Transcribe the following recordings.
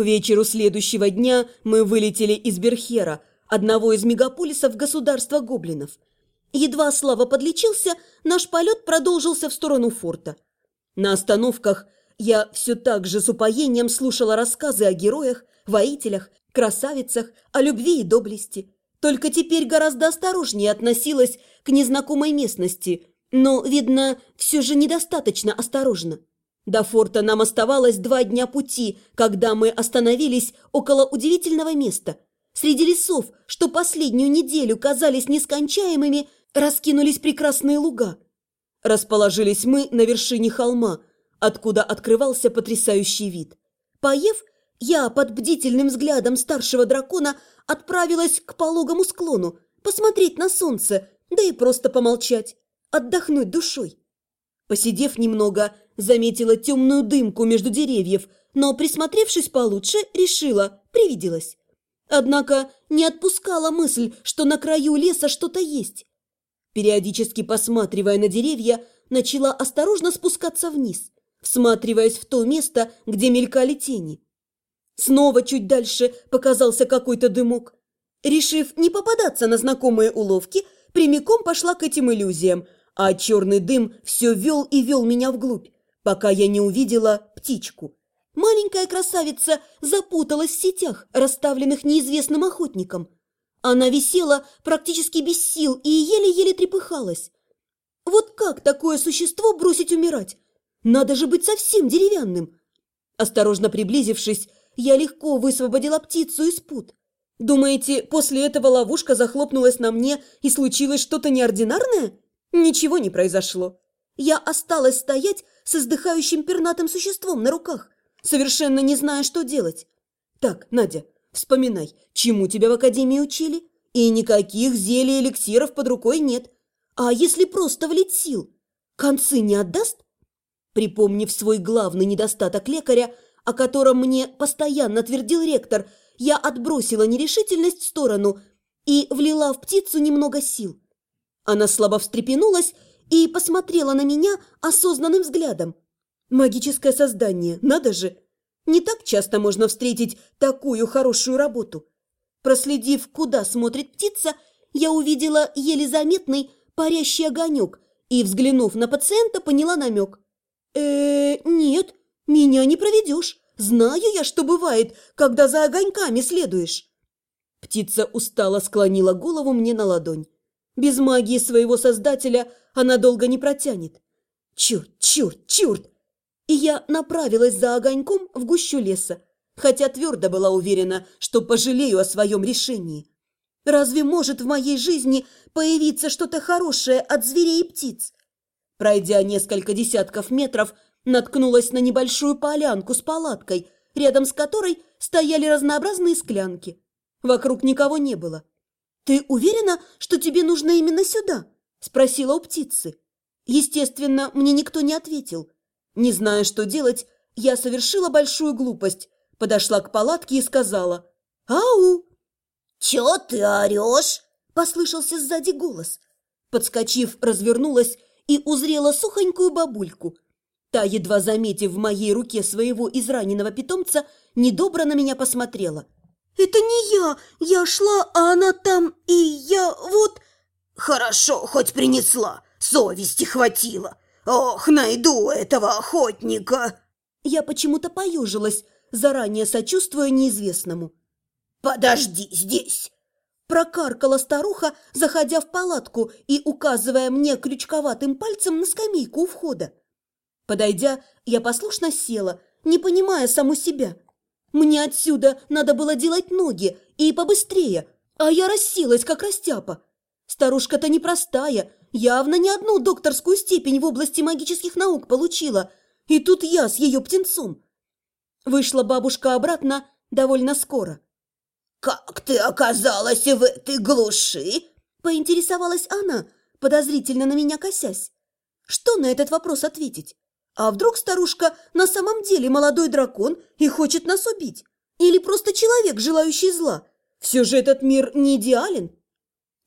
К вечеру следующего дня мы вылетели из Берхера, одного из мегаполисов государства гоблинов. Едва Слава подлечился, наш полет продолжился в сторону форта. На остановках я все так же с упоением слушала рассказы о героях, воителях, красавицах, о любви и доблести. Только теперь гораздо осторожнее относилась к незнакомой местности, но, видно, все же недостаточно осторожно. До форта нам оставалось два дня пути, когда мы остановились около удивительного места. Среди лесов, что последнюю неделю казались нескончаемыми, раскинулись прекрасные луга. Расположились мы на вершине холма, откуда открывался потрясающий вид. Поев, я под бдительным взглядом старшего дракона отправилась к пологому склону, посмотреть на солнце, да и просто помолчать, отдохнуть душой. Посидев немного, заметила темную дымку между деревьев, но, присмотревшись получше, решила, привиделась. Однако не отпускала мысль, что на краю леса что-то есть. Периодически посматривая на деревья, начала осторожно спускаться вниз, всматриваясь в то место, где мелькали тени. Снова чуть дальше показался какой-то дымок. Решив не попадаться на знакомые уловки, прямиком пошла к этим иллюзиям, а черный дым все вел и вел меня вглубь пока я не увидела птичку. Маленькая красавица запуталась в сетях, расставленных неизвестным охотником. Она висела практически без сил и еле-еле трепыхалась. Вот как такое существо бросить умирать? Надо же быть совсем деревянным. Осторожно приблизившись, я легко высвободила птицу из пут. Думаете, после этого ловушка захлопнулась на мне и случилось что-то неординарное? Ничего не произошло. Я осталась стоять с издыхающим пернатым существом на руках, совершенно не зная, что делать. Так, Надя, вспоминай, чему тебя в академии учили? И никаких зелий эликсиров под рукой нет. А если просто влить сил? Концы не отдаст? Припомнив свой главный недостаток лекаря, о котором мне постоянно твердил ректор, я отбросила нерешительность в сторону и влила в птицу немного сил. Она слабо встрепенулась и посмотрела на меня осознанным взглядом. Магическое создание, надо же! Не так часто можно встретить такую хорошую работу. Проследив, куда смотрит птица, я увидела еле заметный парящий огонек и, взглянув на пациента, поняла намек. э нет, меня не проведешь. Знаю я, что бывает, когда за огоньками следуешь. Птица устало склонила голову мне на ладонь. Без магии своего создателя она долго не протянет. Черт, черт, черт! И я направилась за огоньком в гущу леса, хотя твердо была уверена, что пожалею о своем решении. Разве может в моей жизни появиться что-то хорошее от зверей и птиц? Пройдя несколько десятков метров, наткнулась на небольшую полянку с палаткой, рядом с которой стояли разнообразные склянки. Вокруг никого не было. «Ты уверена, что тебе нужно именно сюда?» – спросила у птицы. Естественно, мне никто не ответил. Не зная, что делать, я совершила большую глупость, подошла к палатке и сказала «Ау!» «Чё ты орёшь?» – послышался сзади голос. Подскочив, развернулась и узрела сухонькую бабульку. Та, едва заметив в моей руке своего израненного питомца, недобро на меня посмотрела. «Это не я! Я шла, а она там, и я вот...» Хорошо, хоть принесла, совести хватило. Ох, найду этого охотника. Я почему-то поюжилась, заранее сочувствуя неизвестному. Подожди здесь. Прокаркала старуха, заходя в палатку и указывая мне крючковатым пальцем на скамейку у входа. Подойдя, я послушно села, не понимая саму себя. Мне отсюда надо было делать ноги и побыстрее, а я расселась, как растяпа. Старушка-то непростая, явно не одну докторскую степень в области магических наук получила. И тут я с ее птенцом. Вышла бабушка обратно довольно скоро. «Как ты оказалась в этой глуши?» – поинтересовалась она, подозрительно на меня косясь. Что на этот вопрос ответить? А вдруг старушка на самом деле молодой дракон и хочет нас убить? Или просто человек, желающий зла? Все же этот мир не идеален.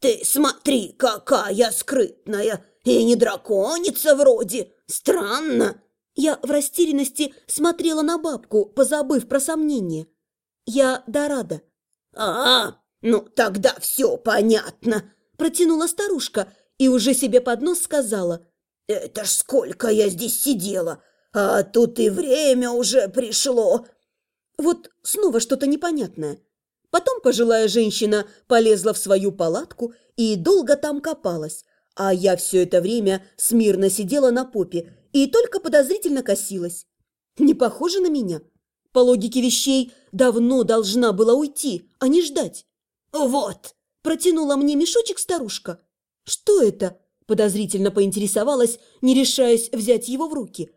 Ты смотри, какая скрытная! И не драконица вроде! Странно!» Я в растерянности смотрела на бабку, позабыв про сомнение. Я Дорада. А, ну тогда все понятно. Протянула старушка и уже себе под нос сказала. Это ж сколько я здесь сидела, а тут и время уже пришло. Вот снова что-то непонятное. Потом пожилая женщина полезла в свою палатку и долго там копалась, а я все это время смирно сидела на попе и только подозрительно косилась. Не похоже на меня. По логике вещей, давно должна была уйти, а не ждать. Вот, протянула мне мешочек старушка. Что это? Подозрительно поинтересовалась, не решаясь взять его в руки.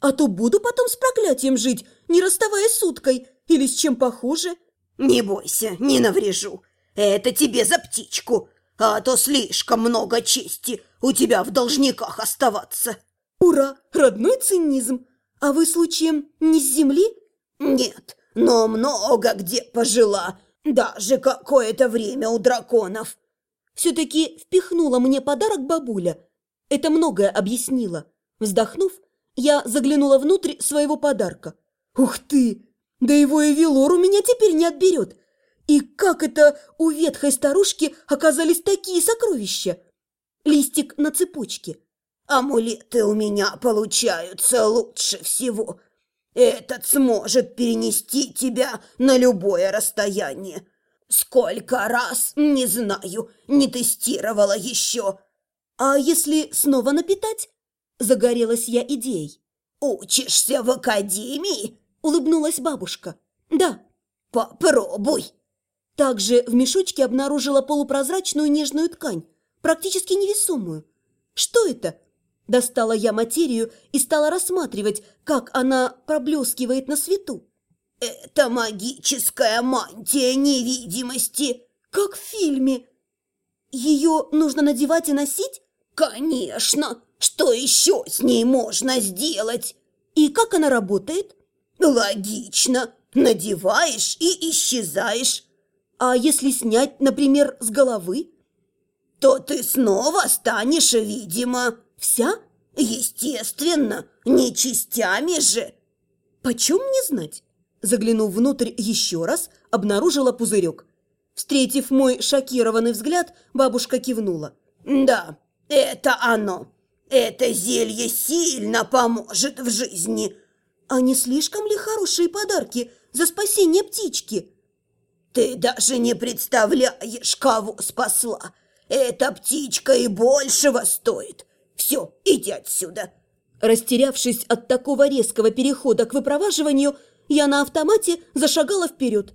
А то буду потом с проклятием жить, не расставаясь с уткой или с чем похуже. Не бойся, не наврежу. Это тебе за птичку, а то слишком много чести у тебя в должниках оставаться. Ура, родной цинизм. А вы случаем не с земли? Нет, но много где пожила, даже какое-то время у драконов. Все-таки впихнула мне подарок бабуля. Это многое объяснило. Вздохнув, я заглянула внутрь своего подарка. Ух ты! Да его и Велор у меня теперь не отберет. И как это у ветхой старушки оказались такие сокровища? Листик на цепочке. Амулеты у меня получаются лучше всего. Этот сможет перенести тебя на любое расстояние. Сколько раз, не знаю, не тестировала еще. А если снова напитать? Загорелась я идеей. Учишься в академии? Улыбнулась бабушка. Да. Попробуй. Также в мешочке обнаружила полупрозрачную нежную ткань, практически невесомую. Что это? Достала я материю и стала рассматривать, как она проблескивает на свету. «Это магическая мантия невидимости!» «Как в фильме!» «Ее нужно надевать и носить?» «Конечно! Что еще с ней можно сделать?» «И как она работает?» «Логично! Надеваешь и исчезаешь!» «А если снять, например, с головы?» «То ты снова станешь видимо!» Вся? Естественно, не частями же. Почем мне знать? Заглянув внутрь еще раз, обнаружила пузырек. Встретив мой шокированный взгляд, бабушка кивнула. «Да, это оно. Это зелье сильно поможет в жизни». «А не слишком ли хорошие подарки за спасение птички?» «Ты даже не представляешь, кого спасла. Эта птичка и большего стоит. Все, иди отсюда!» Растерявшись от такого резкого перехода к выпроваживанию, я на автомате зашагала вперед.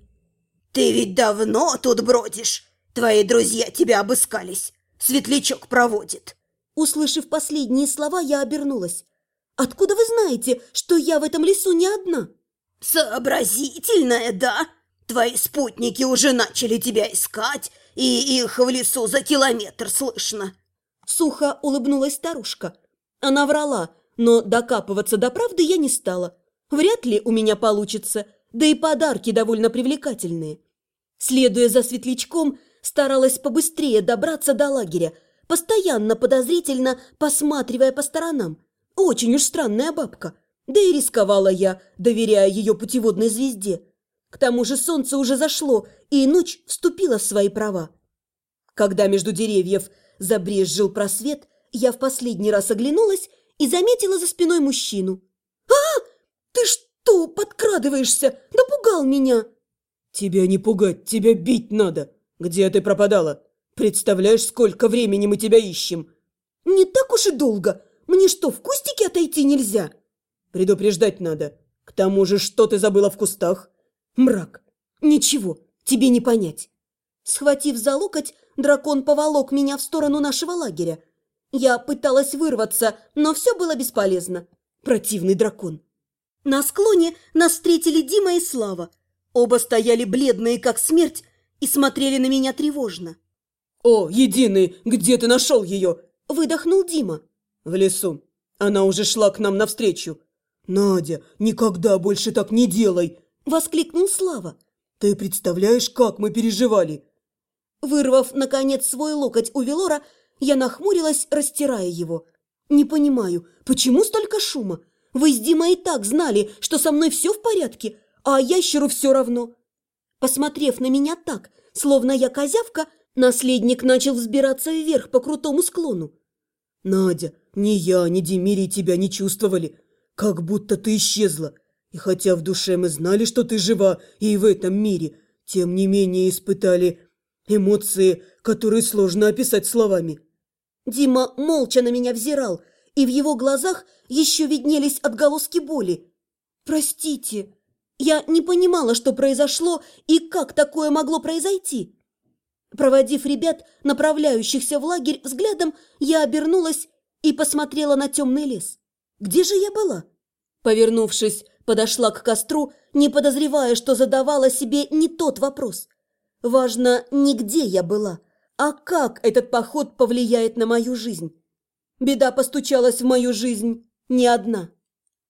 «Ты ведь давно тут бродишь. Твои друзья тебя обыскались. Светлячок проводит». Услышав последние слова, я обернулась. «Откуда вы знаете, что я в этом лесу не одна?» «Сообразительная, да? Твои спутники уже начали тебя искать, и их в лесу за километр слышно». Сухо улыбнулась старушка. Она врала, но докапываться до правды я не стала. Вряд ли у меня получится, да и подарки довольно привлекательные. Следуя за светлячком, старалась побыстрее добраться до лагеря, постоянно подозрительно посматривая по сторонам. Очень уж странная бабка. Да и рисковала я, доверяя ее путеводной звезде. К тому же солнце уже зашло, и ночь вступила в свои права. Когда между деревьев Забрезжил просвет, я в последний раз оглянулась и заметила за спиной мужчину. «А! Ты что, подкрадываешься? Напугал меня!» «Тебя не пугать, тебя бить надо! Где ты пропадала? Представляешь, сколько времени мы тебя ищем!» «Не так уж и долго! Мне что, в кустике отойти нельзя?» «Предупреждать надо. К тому же, что ты забыла в кустах?» «Мрак! Ничего, тебе не понять!» Схватив за локоть, дракон поволок меня в сторону нашего лагеря. Я пыталась вырваться, но все было бесполезно. Противный дракон. На склоне нас встретили Дима и Слава. Оба стояли бледные, как смерть, и смотрели на меня тревожно. «О, единый, где ты нашел ее?» – выдохнул Дима. «В лесу. Она уже шла к нам навстречу». «Надя, никогда больше так не делай!» – воскликнул Слава. «Ты представляешь, как мы переживали? Вырвав, наконец, свой локоть у Велора, я нахмурилась, растирая его. «Не понимаю, почему столько шума? Вы с Димой и так знали, что со мной все в порядке, а ящеру все равно». Посмотрев на меня так, словно я козявка, наследник начал взбираться вверх по крутому склону. Надя, ни я, ни Демирий тебя не чувствовали. Как будто ты исчезла. И хотя в душе мы знали, что ты жива и в этом мире, тем не менее испытали эмоции, которые сложно описать словами. Дима молча на меня взирал, и в его глазах еще виднелись отголоски боли. «Простите, я не понимала, что произошло и как такое могло произойти». Проводив ребят, направляющихся в лагерь, взглядом, я обернулась и посмотрела на темный лес. Где же я была? Повернувшись, подошла к костру, не подозревая, что задавала себе не тот вопрос. Важно не где я была, а как этот поход повлияет на мою жизнь. Беда постучалась в мою жизнь не одна.